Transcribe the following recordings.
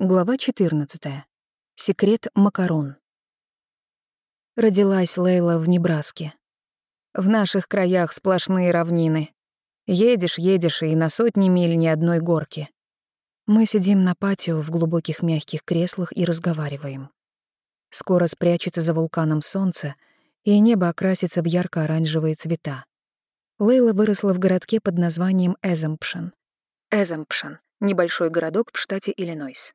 Глава 14. Секрет макарон. Родилась Лейла в Небраске. В наших краях сплошные равнины. Едешь, едешь, и на сотни миль ни одной горки. Мы сидим на патио в глубоких мягких креслах и разговариваем. Скоро спрячется за вулканом солнце, и небо окрасится в ярко-оранжевые цвета. Лейла выросла в городке под названием Эзампшен. Эзампшен — небольшой городок в штате Иллинойс.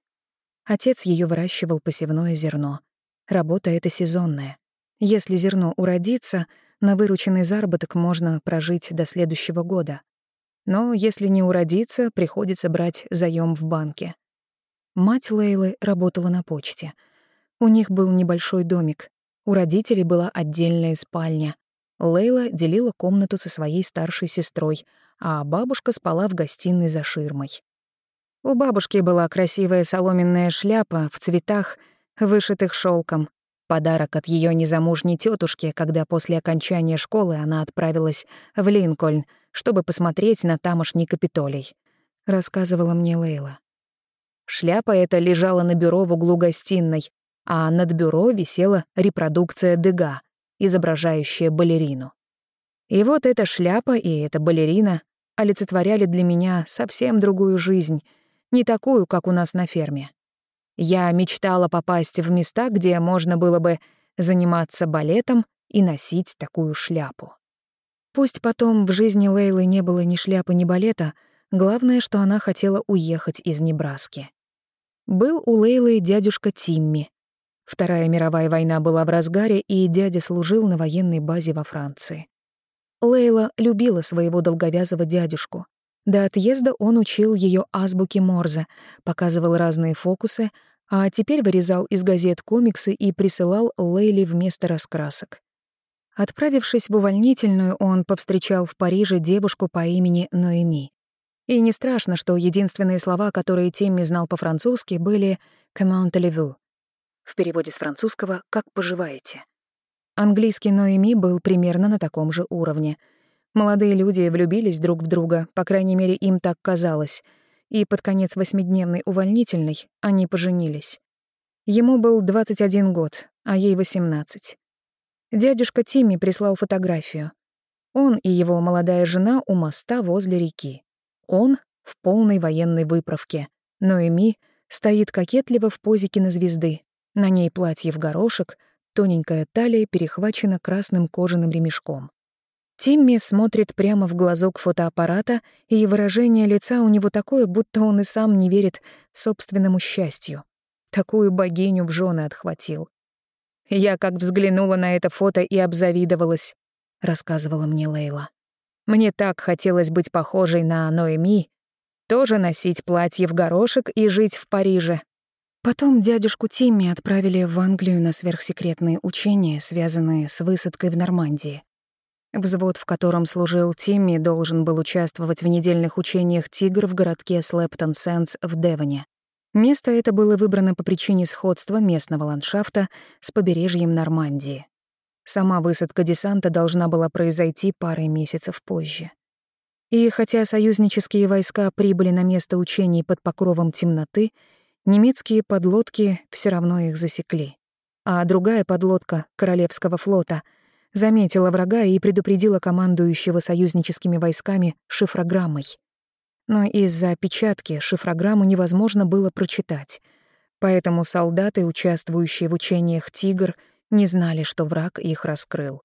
Отец ее выращивал посевное зерно. Работа эта сезонная. Если зерно уродится, на вырученный заработок можно прожить до следующего года. Но если не уродится, приходится брать заем в банке. Мать Лейлы работала на почте. У них был небольшой домик. У родителей была отдельная спальня. Лейла делила комнату со своей старшей сестрой, а бабушка спала в гостиной за ширмой. У бабушки была красивая соломенная шляпа в цветах, вышитых шелком. Подарок от ее незамужней тетушки, когда после окончания школы она отправилась в Линкольн, чтобы посмотреть на тамошний Капитолий. Рассказывала мне Лейла. Шляпа эта лежала на бюро в углу гостиной, а над бюро висела репродукция Дега, изображающая балерину. И вот эта шляпа и эта балерина олицетворяли для меня совсем другую жизнь — не такую, как у нас на ферме. Я мечтала попасть в места, где можно было бы заниматься балетом и носить такую шляпу. Пусть потом в жизни Лейлы не было ни шляпы, ни балета, главное, что она хотела уехать из Небраски. Был у Лейлы дядюшка Тимми. Вторая мировая война была в разгаре, и дядя служил на военной базе во Франции. Лейла любила своего долговязого дядюшку. До отъезда он учил ее азбуке Морзе, показывал разные фокусы, а теперь вырезал из газет комиксы и присылал Лейли вместо раскрасок. Отправившись в увольнительную, он повстречал в Париже девушку по имени Ноэми. И не страшно, что единственные слова, которые Тимми знал по-французски, были «comment allez-vous?» в переводе с французского «как поживаете?». Английский Ноэми был примерно на таком же уровне — Молодые люди влюбились друг в друга, по крайней мере, им так казалось, и под конец восьмидневной увольнительной они поженились. Ему был 21 год, а ей 18. Дядюшка Тимми прислал фотографию. Он и его молодая жена у моста возле реки. Он в полной военной выправке. Ноэми стоит кокетливо в позе кинозвезды. На ней платье в горошек, тоненькая талия перехвачена красным кожаным ремешком. Тимми смотрит прямо в глазок фотоаппарата, и выражение лица у него такое, будто он и сам не верит собственному счастью. Такую богиню в жены отхватил. «Я как взглянула на это фото и обзавидовалась», — рассказывала мне Лейла. «Мне так хотелось быть похожей на Ноэми, тоже носить платье в горошек и жить в Париже». Потом дядюшку Тимми отправили в Англию на сверхсекретные учения, связанные с высадкой в Нормандии. Взвод, в котором служил Тимми, должен был участвовать в недельных учениях «Тигр» в городке Слэптон-Сэндс в Девоне. Место это было выбрано по причине сходства местного ландшафта с побережьем Нормандии. Сама высадка десанта должна была произойти парой месяцев позже. И хотя союзнические войска прибыли на место учений под покровом темноты, немецкие подлодки все равно их засекли. А другая подлодка Королевского флота — заметила врага и предупредила командующего союзническими войсками шифрограммой. Но из-за опечатки шифрограмму невозможно было прочитать, поэтому солдаты, участвующие в учениях «Тигр», не знали, что враг их раскрыл.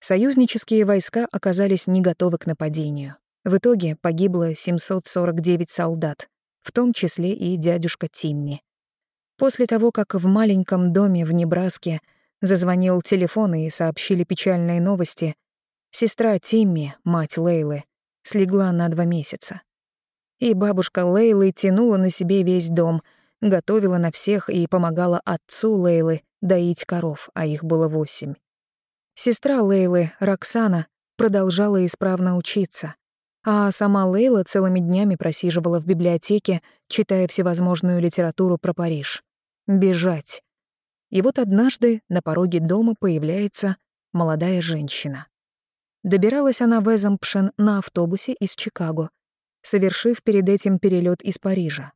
Союзнические войска оказались не готовы к нападению. В итоге погибло 749 солдат, в том числе и дядюшка Тимми. После того, как в маленьком доме в Небраске Зазвонил телефон и сообщили печальные новости. Сестра Тимми, мать Лейлы, слегла на два месяца. И бабушка Лейлы тянула на себе весь дом, готовила на всех и помогала отцу Лейлы доить коров, а их было восемь. Сестра Лейлы, Роксана, продолжала исправно учиться, а сама Лейла целыми днями просиживала в библиотеке, читая всевозможную литературу про Париж. Бежать. И вот однажды на пороге дома появляется молодая женщина. Добиралась она в Эзампшен на автобусе из Чикаго, совершив перед этим перелет из Парижа.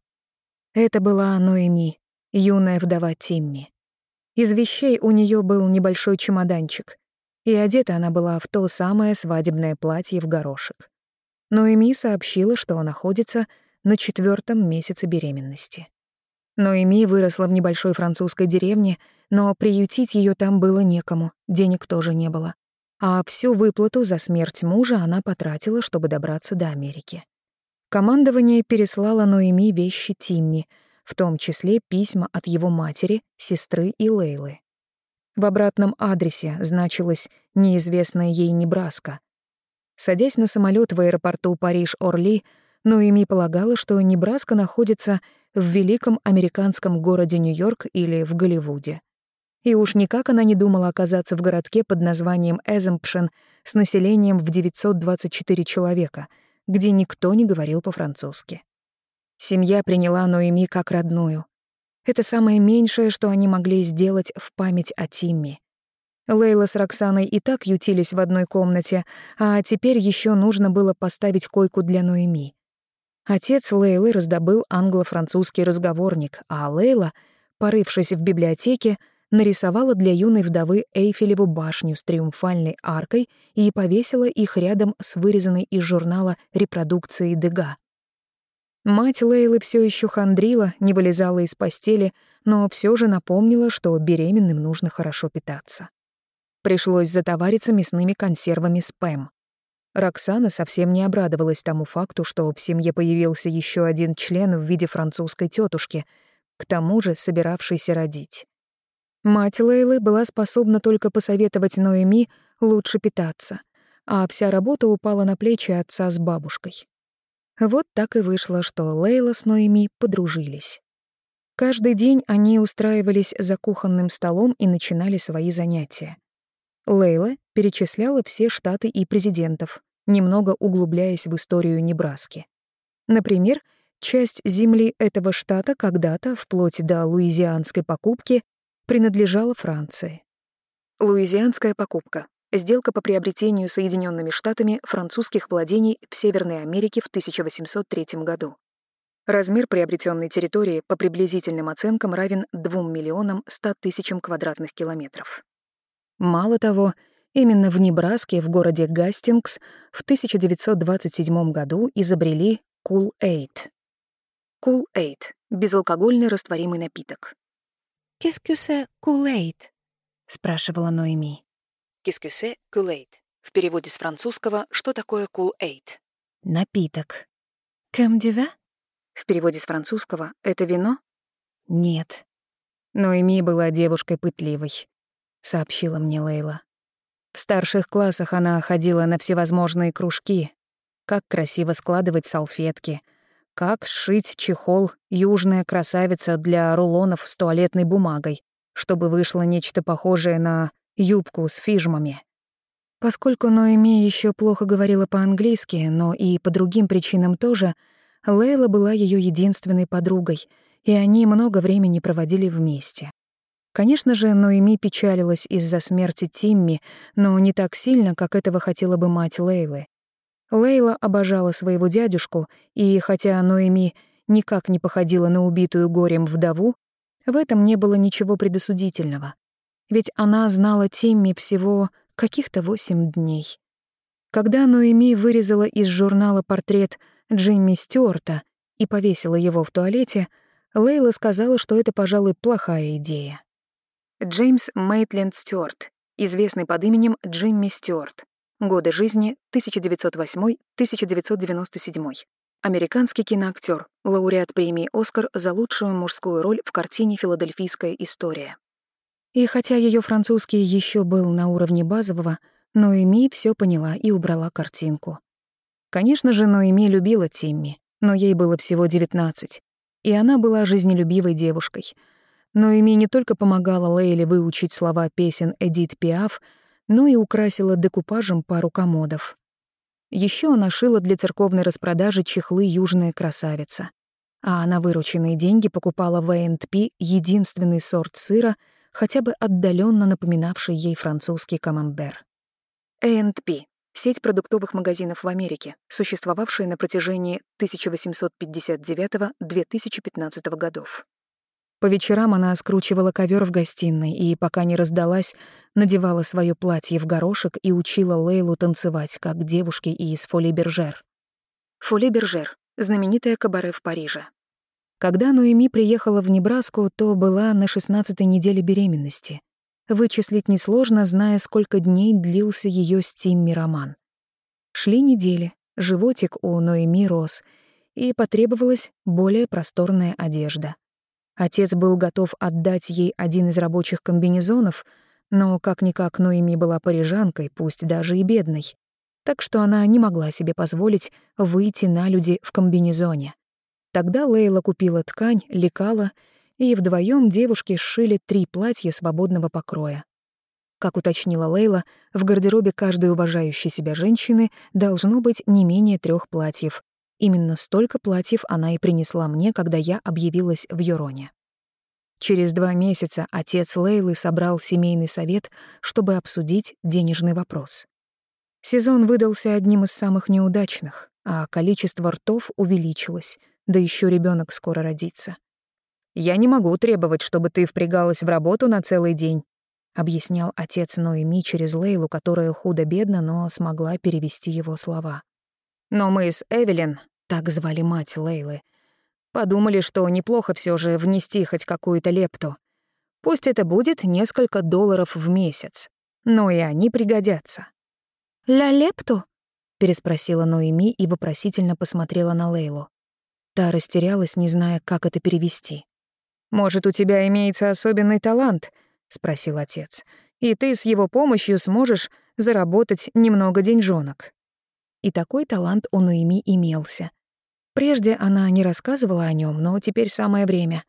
Это была Ноэми, юная вдова Тимми. Из вещей у нее был небольшой чемоданчик, и одета она была в то самое свадебное платье в горошек. Ноэми сообщила, что находится на четвертом месяце беременности. Ноэми выросла в небольшой французской деревне, но приютить ее там было некому, денег тоже не было. А всю выплату за смерть мужа она потратила, чтобы добраться до Америки. Командование переслало Ноэми вещи Тимми, в том числе письма от его матери, сестры и Лейлы. В обратном адресе значилась неизвестная ей Небраска. Садясь на самолет в аэропорту Париж-Орли, Ноэми полагала, что Небраска находится в великом американском городе Нью-Йорк или в Голливуде. И уж никак она не думала оказаться в городке под названием Эземпшен с населением в 924 человека, где никто не говорил по-французски. Семья приняла Ноэми как родную. Это самое меньшее, что они могли сделать в память о Тимми. Лейла с Роксаной и так ютились в одной комнате, а теперь еще нужно было поставить койку для Ноэми. Отец Лейлы раздобыл англо-французский разговорник, а Лейла, порывшись в библиотеке, нарисовала для юной вдовы Эйфелеву башню с триумфальной аркой и повесила их рядом с вырезанной из журнала репродукцией Дега. Мать Лейлы все еще хандрила, не вылезала из постели, но все же напомнила, что беременным нужно хорошо питаться. Пришлось затовариться мясными консервами спэм. Роксана совсем не обрадовалась тому факту, что в семье появился еще один член в виде французской тетушки, к тому же собиравшейся родить. Мать Лейлы была способна только посоветовать Ноэми лучше питаться, а вся работа упала на плечи отца с бабушкой. Вот так и вышло, что Лейла с Ноэми подружились. Каждый день они устраивались за кухонным столом и начинали свои занятия. Лейла перечисляла все штаты и президентов, немного углубляясь в историю Небраски. Например, часть земли этого штата когда-то, вплоть до луизианской покупки, принадлежала Франции. Луизианская покупка — сделка по приобретению Соединенными Штатами французских владений в Северной Америке в 1803 году. Размер приобретенной территории по приблизительным оценкам равен 2 миллионам 100 тысячам квадратных километров. Мало того, именно в Небраске, в городе Гастингс, в 1927 году изобрели Cool-Aid. Cool-Aid — безалкогольный растворимый напиток. «Qu'est-ce que c'est Cool-Aid?» — спрашивала Ноэми. «Qu'est-ce que c'est Cool-Aid?» В переводе с французского «Что такое Cool-Aid?» Напиток. «Comme du vin?» В переводе с французского «Это вино?» Нет. Ноэми была девушкой пытливой. — сообщила мне Лейла. В старших классах она ходила на всевозможные кружки. Как красиво складывать салфетки, как сшить чехол «Южная красавица» для рулонов с туалетной бумагой, чтобы вышло нечто похожее на юбку с фижмами. Поскольку Ноэми еще плохо говорила по-английски, но и по другим причинам тоже, Лейла была ее единственной подругой, и они много времени проводили вместе. Конечно же, Ноэми печалилась из-за смерти Тимми, но не так сильно, как этого хотела бы мать Лейлы. Лейла обожала своего дядюшку, и хотя Ноэми никак не походила на убитую горем вдову, в этом не было ничего предосудительного. Ведь она знала Тимми всего каких-то восемь дней. Когда Ноэми вырезала из журнала портрет Джимми Стюарта и повесила его в туалете, Лейла сказала, что это, пожалуй, плохая идея. Джеймс Мейтленд Стюарт, известный под именем Джимми Стюарт. Годы жизни 1908-1997. Американский киноактер, лауреат премии «Оскар» за лучшую мужскую роль в картине «Филадельфийская история». И хотя ее французский еще был на уровне базового, Ноэми все поняла и убрала картинку. Конечно же, Ноэми любила Тимми, но ей было всего 19, и она была жизнелюбивой девушкой — но Эми не только помогала Лейле выучить слова песен Эдит Пиаф, но и украсила декупажем пару комодов. Еще она шила для церковной распродажи чехлы «Южная красавица». А на вырученные деньги покупала в A&P единственный сорт сыра, хотя бы отдаленно напоминавший ей французский камамбер. A&P — сеть продуктовых магазинов в Америке, существовавшая на протяжении 1859-2015 годов. По вечерам она скручивала ковер в гостиной и, пока не раздалась, надевала свое платье в горошек и учила Лейлу танцевать, как девушки из Фоли Бержер. Фоли Бержер — знаменитая кабаре в Париже. Когда Ноэми приехала в Небраску, то была на 16-й неделе беременности. Вычислить несложно, зная, сколько дней длился ее с Тимми роман. Шли недели, животик у Ноэми рос, и потребовалась более просторная одежда — Отец был готов отдать ей один из рабочих комбинезонов, но как-никак Ноэми была парижанкой, пусть даже и бедной. Так что она не могла себе позволить выйти на люди в комбинезоне. Тогда Лейла купила ткань, лекала, и вдвоем девушки сшили три платья свободного покроя. Как уточнила Лейла, в гардеробе каждой уважающей себя женщины должно быть не менее трех платьев, Именно столько платьев она и принесла мне, когда я объявилась в Юроне. Через два месяца отец Лейлы собрал семейный совет, чтобы обсудить денежный вопрос. Сезон выдался одним из самых неудачных, а количество ртов увеличилось, да еще ребенок скоро родится. «Я не могу требовать, чтобы ты впрягалась в работу на целый день», объяснял отец Ноэми через Лейлу, которая худо-бедно, но смогла перевести его слова. Но мы с Эвелин, так звали мать Лейлы, подумали, что неплохо все же внести хоть какую-то лепту. Пусть это будет несколько долларов в месяц, но и они пригодятся. «Ля лепту?» — переспросила Ноэми и вопросительно посмотрела на Лейлу. Та растерялась, не зная, как это перевести. «Может, у тебя имеется особенный талант?» — спросил отец. «И ты с его помощью сможешь заработать немного деньжонок». И такой талант у Ноэми имелся. Прежде она не рассказывала о нем, но теперь самое время.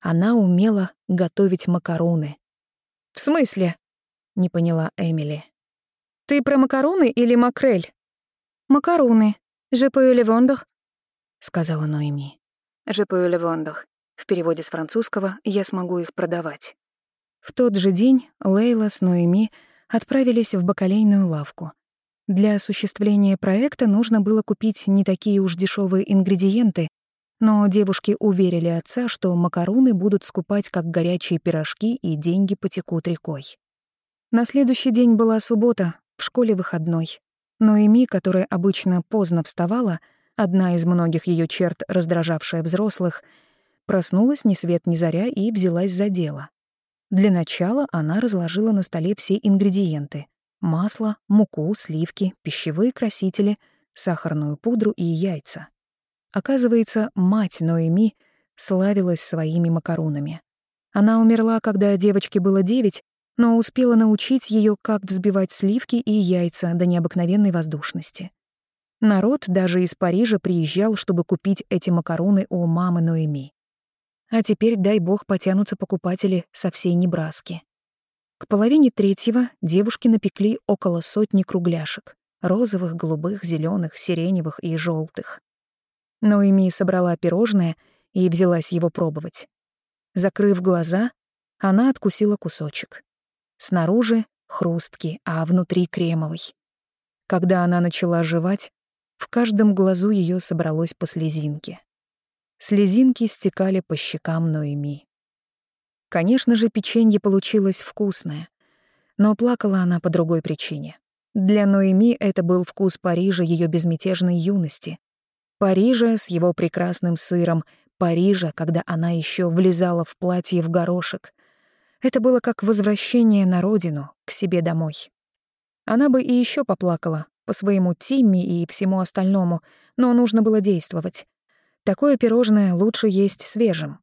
Она умела готовить макаруны. «В смысле?» — не поняла Эмили. «Ты про макаруны или макрель?» «Макаруны. Je peux le vendre?» — сказала Ноэми. «Je peux le vendre». В переводе с французского «я смогу их продавать». В тот же день Лейла с Ноэми отправились в бакалейную лавку — для осуществления проекта нужно было купить не такие уж дешевые ингредиенты, но девушки уверили отца, что макаруны будут скупать как горячие пирожки и деньги потекут рекой. На следующий день была суббота, в школе выходной. Но Эми, которая обычно поздно вставала, одна из многих ее черт, раздражавшая взрослых, проснулась ни свет ни заря и взялась за дело. Для начала она разложила на столе все ингредиенты масло, муку, сливки, пищевые красители, сахарную пудру и яйца. Оказывается, мать Ноэми славилась своими макарунами. Она умерла, когда девочке было девять, но успела научить ее, как взбивать сливки и яйца до необыкновенной воздушности. Народ даже из Парижа приезжал, чтобы купить эти макаруны у мамы Ноэми. А теперь, дай бог, потянутся покупатели со всей Небраски. К половине третьего девушки напекли около сотни кругляшек — розовых, голубых, зеленых, сиреневых и желтых. Ноэми собрала пирожное и взялась его пробовать. Закрыв глаза, она откусила кусочек. Снаружи — хрусткий, а внутри — кремовый. Когда она начала жевать, в каждом глазу ее собралось по слезинке. Слезинки стекали по щекам Ноэми. Конечно же, печенье получилось вкусное. Но плакала она по другой причине. Для Ноэми это был вкус Парижа ее безмятежной юности. Парижа с его прекрасным сыром, Парижа, когда она еще влезала в платье в горошек. Это было как возвращение на родину, к себе домой. Она бы и еще поплакала, по своему Тимми и всему остальному, но нужно было действовать. Такое пирожное лучше есть свежим.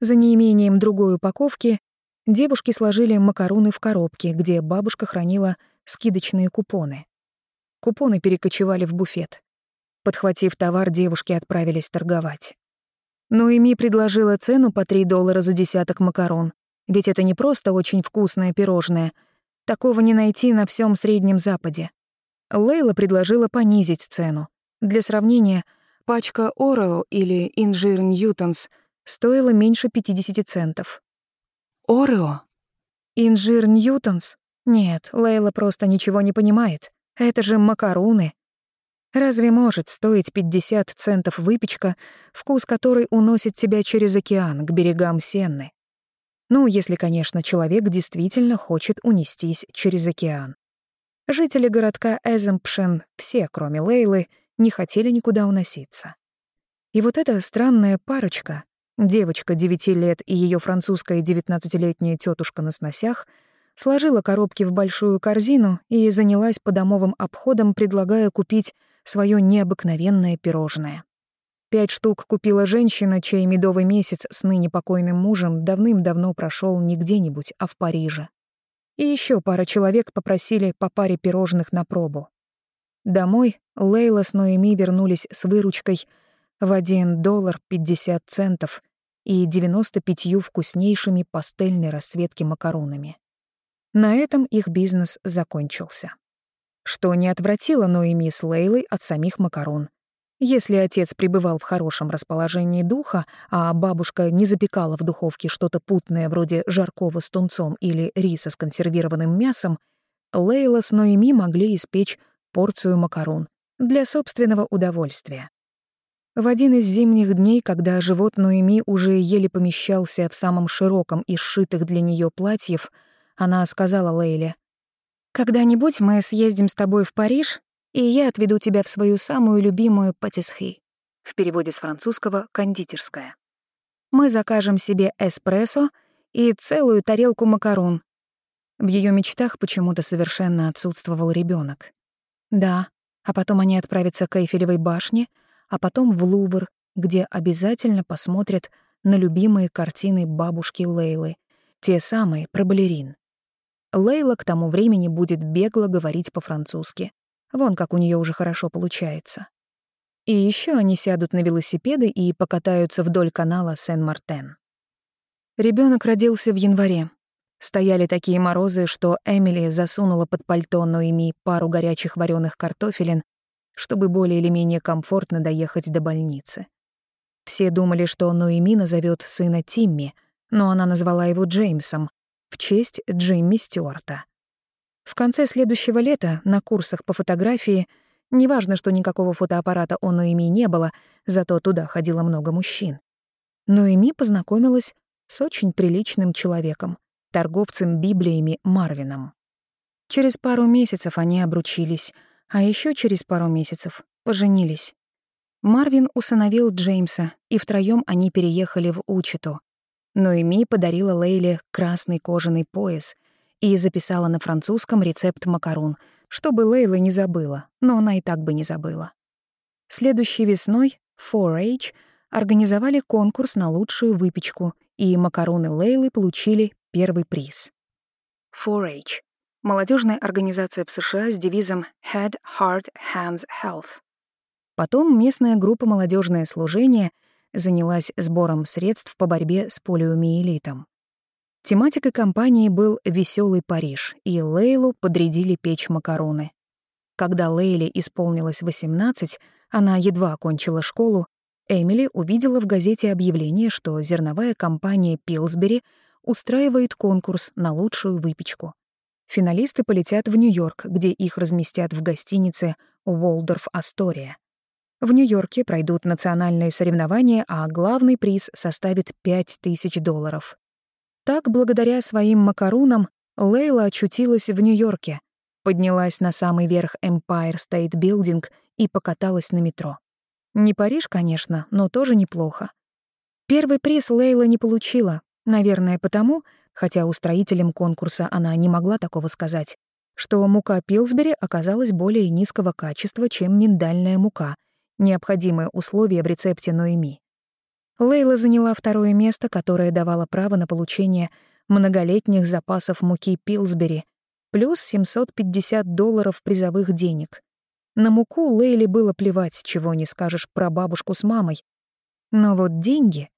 За неимением другой упаковки девушки сложили макаруны в коробке, где бабушка хранила скидочные купоны. Купоны перекочевали в буфет. Подхватив товар, девушки отправились торговать. Но Эми предложила цену по 3 доллара за десяток макарон, ведь это не просто очень вкусное пирожное. Такого не найти на всем Среднем Западе. Лейла предложила понизить цену. Для сравнения, пачка Орео или инжир Ньютонс стоило меньше 50 центов. Орео? Инжир Ньютонс? Нет, Лейла просто ничего не понимает. Это же макаруны. Разве может стоить 50 центов выпечка, вкус которой уносит тебя через океан к берегам Сенны? Ну, если, конечно, человек действительно хочет унестись через океан. Жители городка Эземпшен, все, кроме Лейлы, не хотели никуда уноситься. И вот эта странная парочка, девочка 9 лет и ее французская 19-летняя тетушка на сносях, сложила коробки в большую корзину и занялась по домовым обходам, предлагая купить свое необыкновенное пирожное. Пять штук купила женщина, чей медовый месяц с ныне покойным мужем давным-давно прошел не где-нибудь, а в Париже. И еще пара человек попросили по паре пирожных на пробу. Домой Лейла с Ноэми вернулись с выручкой в 1 доллар 50 центов и 95 вкуснейшими пастельной расцветки макаронами. На этом их бизнес закончился. Что не отвратило Ноэми с Лейлой от самих макарон — если отец пребывал в хорошем расположении духа, а бабушка не запекала в духовке что-то путное вроде жаркого с тунцом или риса с консервированным мясом, Лейла с Ноэми могли испечь порцию макарон для собственного удовольствия. В один из зимних дней, когда живот Ноэми уже еле помещался в самом широком из сшитых для нее платьев, она сказала Лейле, «Когда-нибудь мы съездим с тобой в Париж и я отведу тебя в свою самую любимую патисхи. В переводе с французского «кондитерская». Мы закажем себе эспрессо и целую тарелку макарон. В ее мечтах почему-то совершенно отсутствовал ребенок. Да, а потом они отправятся к Эйфелевой башне, а потом в Лувр, где обязательно посмотрят на любимые картины бабушки Лейлы, те самые про балерин. Лейла к тому времени будет бегло говорить по-французски. Вон как у нее уже хорошо получается. И еще они сядут на велосипеды и покатаются вдоль канала Сен-Мартен. Ребенок родился в январе. Стояли такие морозы, что Эмили засунула под пальто Ноэми пару горячих вареных картофелин, чтобы более или менее комфортно доехать до больницы. Все думали, что Ноэми назовет сына Тимми, но она назвала его Джеймсом в честь Джимми Стюарта. В конце следующего лета на курсах по фотографии неважно, что никакого фотоаппарата у Ноэми не было, зато туда ходило много мужчин. Ноэми познакомилась с очень приличным человеком, торговцем библиями Марвином. Через пару месяцев они обручились, а еще через пару месяцев поженились. Марвин усыновил Джеймса, и втроем они переехали в Учиту. Ноэми подарила Лейле красный кожаный пояс — и записала на французском рецепт макарон, чтобы Лейла не забыла, но она и так бы не забыла. Следующей весной 4H организовали конкурс на лучшую выпечку, и макароны Лейлы получили первый приз. 4H — молодежная организация в США с девизом Head, Heart, Hands, Health. Потом местная группа «Молодежное служение» занялась сбором средств по борьбе с полиомиелитом. Тематикой компании был «Веселый Париж», и Лейлу подрядили печь макароны. Когда Лейле исполнилось 18, она едва окончила школу, Эмили увидела в газете объявление, что зерновая компания «Пилсбери» устраивает конкурс на лучшую выпечку. Финалисты полетят в Нью-Йорк, где их разместят в гостинице «Уолдорф Астория». В Нью-Йорке пройдут национальные соревнования, а главный приз составит 5000 долларов. Так, благодаря своим макарунам, Лейла очутилась в Нью-Йорке, поднялась на самый верх Empire State Building и покаталась на метро. Не Париж, конечно, но тоже неплохо. Первый приз Лейла не получила, наверное, потому, хотя устроителям конкурса она не могла такого сказать, что мука Пилсбери оказалась более низкого качества, чем миндальная мука, необходимое условие в рецепте Ноэми. Лейла заняла второе место, которое давало право на получение многолетних запасов муки Пилсбери, плюс 750 долларов призовых денег. На муку Лейле было плевать, чего не скажешь про бабушку с мамой. Но вот деньги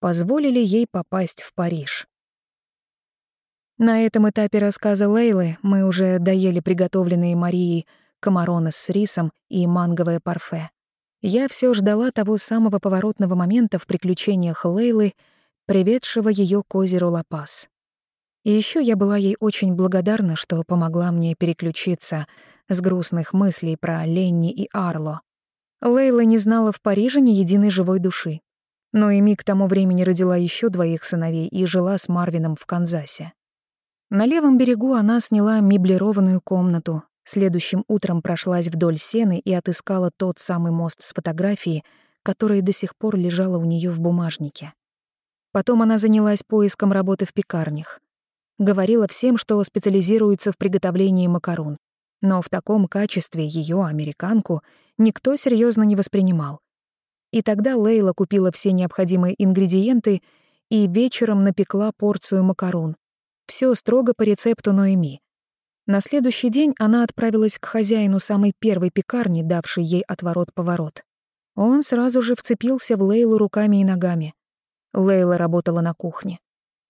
позволили ей попасть в Париж. На этом этапе рассказа Лейлы мы уже доели приготовленные Марией комароны с рисом и манговое парфе. Я все ждала того самого поворотного момента в приключениях Лейлы, приведшего ее к озеру Лапас. И еще я была ей очень благодарна, что помогла мне переключиться с грустных мыслей про Ленни и Арло. Лейла не знала в Париже ни единой живой души. Но Эми к тому времени родила еще двоих сыновей и жила с Марвином в Канзасе. На левом берегу она сняла меблированную комнату, следующим утром прошлась вдоль сены и отыскала тот самый мост с фотографией, которая до сих пор лежала у нее в бумажнике. Потом она занялась поиском работы в пекарнях. Говорила всем, что специализируется в приготовлении макарон. Но в таком качестве ее, американку, никто серьезно не воспринимал. И тогда Лейла купила все необходимые ингредиенты и вечером напекла порцию макарон. Все строго по рецепту Ноэми. На следующий день она отправилась к хозяину самой первой пекарни, давшей ей отворот-поворот. Он сразу же вцепился в Лейлу руками и ногами. Лейла работала на кухне.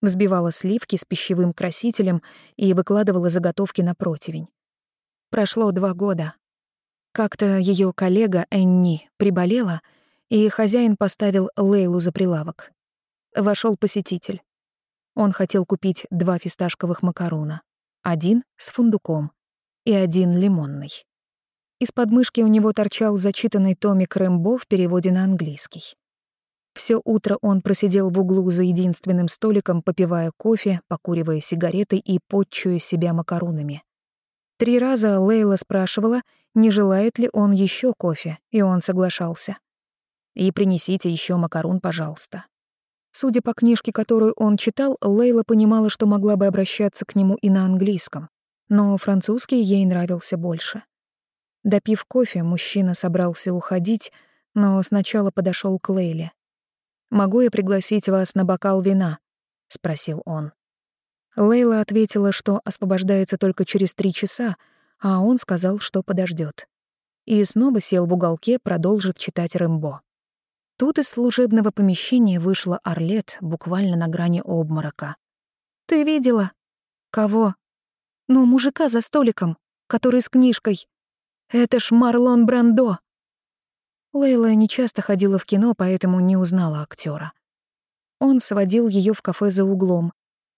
Взбивала сливки с пищевым красителем и выкладывала заготовки на противень. Прошло два года. Как-то ее коллега Энни приболела — и хозяин поставил Лейлу за прилавок. Вошел посетитель. Он хотел купить два фисташковых макаруна. Один с фундуком и один лимонный. Из подмышки у него торчал зачитанный томик Рэмбо в переводе на английский. Все утро он просидел в углу за единственным столиком, попивая кофе, покуривая сигареты и подчуя себя макарунами. Три раза Лейла спрашивала, не желает ли он еще кофе, и он соглашался. И принесите еще макарон, пожалуйста». Судя по книжке, которую он читал, Лейла понимала, что могла бы обращаться к нему и на английском, но французский ей нравился больше. Допив кофе, мужчина собрался уходить, но сначала подошел к Лейле. «Могу я пригласить вас на бокал вина?» — спросил он. Лейла ответила, что освобождается только через три часа, а он сказал, что подождет. И снова сел в уголке, продолжив читать Рэмбо. Тут из служебного помещения вышла Орлет буквально на грани обморока. «Ты видела?» «Кого?» «Ну, мужика за столиком, который с книжкой. Это ж Марлон Брандо!» Лейла нечасто ходила в кино, поэтому не узнала актера. Он сводил ее в кафе за углом.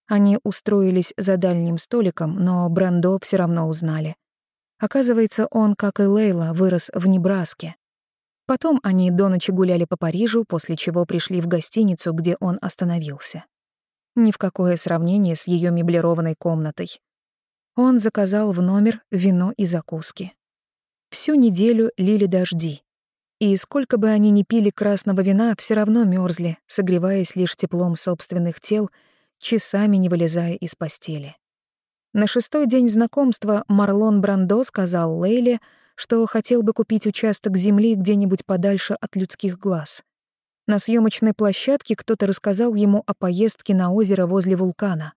Они устроились за дальним столиком, но Брандо все равно узнали. Оказывается, он, как и Лейла, вырос в Небраске. Потом они до ночи гуляли по Парижу, после чего пришли в гостиницу, где он остановился. Ни в какое сравнение с ее меблированной комнатой. Он заказал в номер вино и закуски. Всю неделю лили дожди. И сколько бы они ни пили красного вина, все равно мерзли, согреваясь лишь теплом собственных тел, часами не вылезая из постели. На шестой день знакомства Марлон Брандо сказал Лейле, что хотел бы купить участок земли где-нибудь подальше от людских глаз. На съемочной площадке кто-то рассказал ему о поездке на озеро возле вулкана.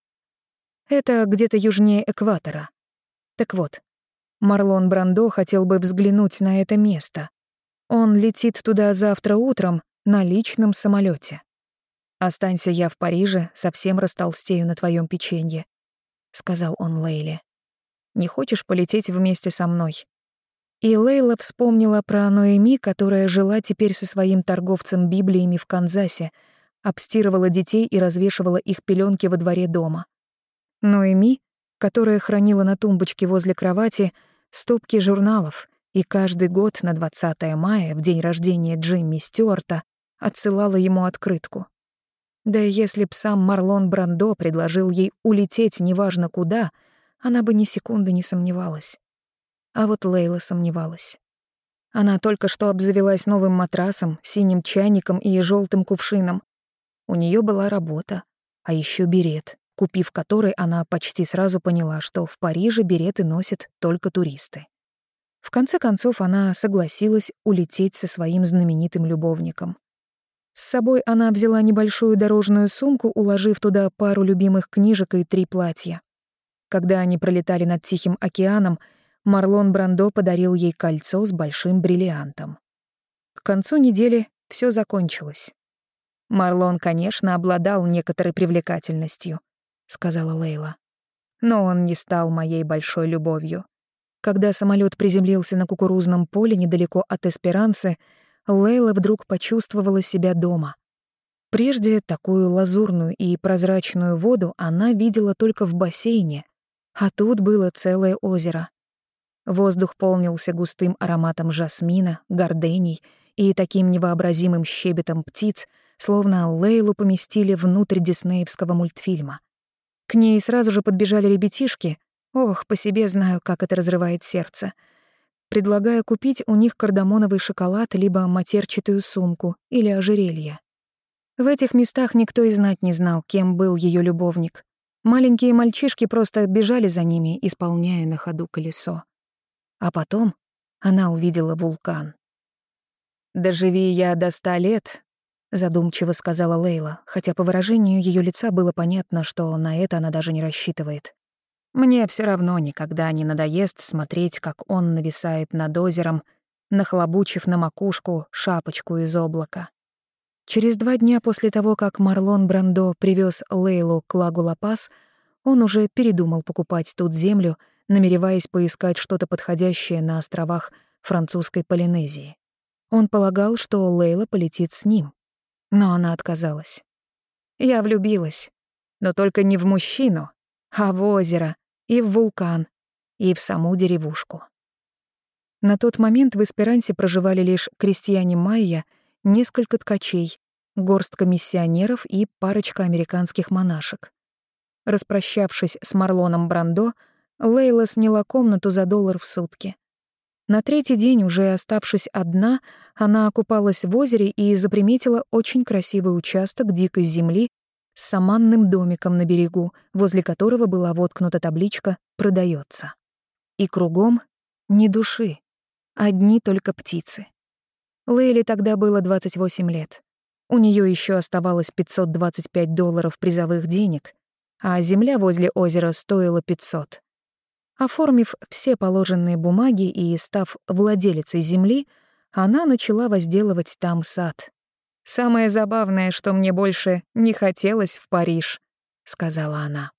Это где-то южнее экватора. Так вот, Марлон Брандо хотел бы взглянуть на это место. Он летит туда завтра утром на личном самолете. «Останься я в Париже, совсем растолстею на твоем печенье», — сказал он Лейле. «Не хочешь полететь вместе со мной? И Лейла вспомнила про Ноэми, которая жила теперь со своим торговцем Библиями в Канзасе, обстирывала детей и развешивала их пеленки во дворе дома. Ноэми, которая хранила на тумбочке возле кровати стопки журналов и каждый год на 20 мая, в день рождения Джимми Стюарта, отсылала ему открытку. Да и если б сам Марлон Брандо предложил ей улететь неважно куда, она бы ни секунды не сомневалась. А вот Лейла сомневалась. Она только что обзавелась новым матрасом, синим чайником и желтым кувшином. У нее была работа, а еще берет, купив который, она почти сразу поняла, что в Париже береты носят только туристы. В конце концов, она согласилась улететь со своим знаменитым любовником. С собой она взяла небольшую дорожную сумку, уложив туда пару любимых книжек и три платья. Когда они пролетали над Тихим океаном, Марлон Брандо подарил ей кольцо с большим бриллиантом. К концу недели все закончилось. Марлон, конечно, обладал некоторой привлекательностью, сказала Лейла. Но он не стал моей большой любовью. Когда самолет приземлился на кукурузном поле недалеко от Эсперанцы, Лейла вдруг почувствовала себя дома. Прежде такую лазурную и прозрачную воду она видела только в бассейне, а тут было целое озеро. Воздух полнился густым ароматом жасмина, гордений и таким невообразимым щебетом птиц, словно Лейлу поместили внутрь диснеевского мультфильма. К ней сразу же подбежали ребятишки. Ох, по себе знаю, как это разрывает сердце. Предлагая купить у них кардамоновый шоколад либо матерчатую сумку или ожерелье. В этих местах никто и знать не знал, кем был ее любовник. Маленькие мальчишки просто бежали за ними, исполняя на ходу колесо. А потом она увидела вулкан. «Доживи я до ста лет», — задумчиво сказала Лейла, хотя по выражению ее лица было понятно, что на это она даже не рассчитывает. «Мне все равно никогда не надоест смотреть, как он нависает над озером, нахлобучив на макушку шапочку из облака. Через два дня после того, как Марлон Брандо привез Лейлу к Лагу Лапас, он уже передумал покупать тут землю, намереваясь поискать что-то подходящее на островах французской Полинезии. Он полагал, что Лейла полетит с ним. Но она отказалась. Я влюбилась. Но только не в мужчину, а в озеро, и в вулкан, и в саму деревушку. На тот момент в Эсперансе проживали лишь крестьяне Майя, несколько ткачей, горстка миссионеров и парочка американских монашек. Распрощавшись с Марлоном Брандо, Лейла сняла комнату за доллар в сутки. На третий день, уже оставшись одна, она окупалась в озере и заприметила очень красивый участок дикой земли с саманным домиком на берегу, возле которого была воткнута табличка «Продается». И кругом ни души, одни только птицы. Лейле тогда было 28 лет. У нее еще оставалось 525 долларов призовых денег, а земля возле озера стоила 500. Оформив все положенные бумаги и став владелицей земли, она начала возделывать там сад. «Самое забавное, что мне больше не хотелось в Париж», — сказала она.